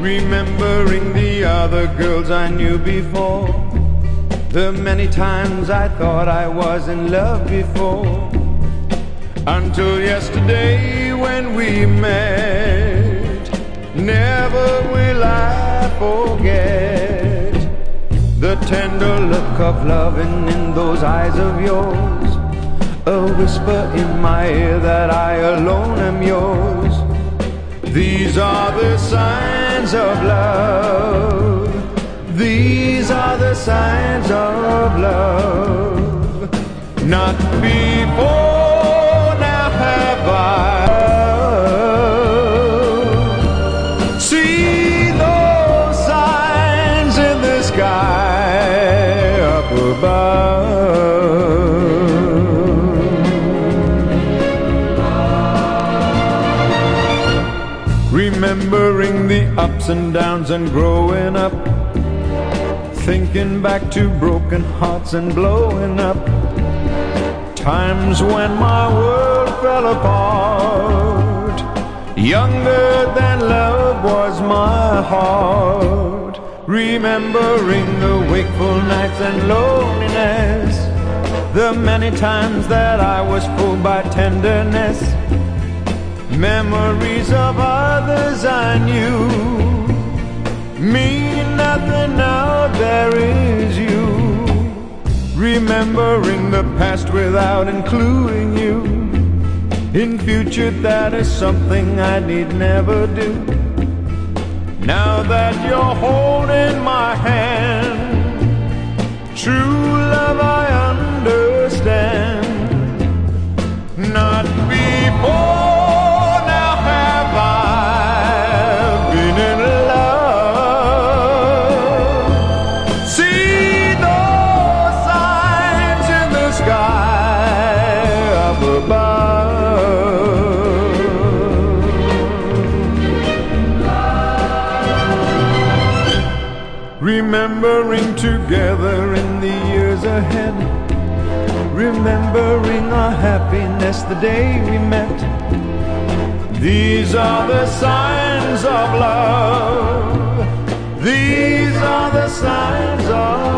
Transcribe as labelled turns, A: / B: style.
A: Remembering the other girls I knew before. The many times I thought I was in love before. Until yesterday when we met. Never will I forget the tender look of loving in those eyes of yours. A whisper in my ear that I alone am yours. These are the signs of love. These are the signs of love. Not before Remembering the ups and downs and growing up. Thinking back to broken hearts and blowing up. Times when my world fell apart. Younger than love was my heart. Remembering the wakeful nights and loneliness. The many times that I was fooled by tenderness. Memories of others I knew mean nothing now there is you. Remembering the past without including you. In future, that is something I need never do. Now that you're holding my hand, up above. Remembering together in the years ahead. Remembering our happiness the day we met. These are the signs of love. These are the signs of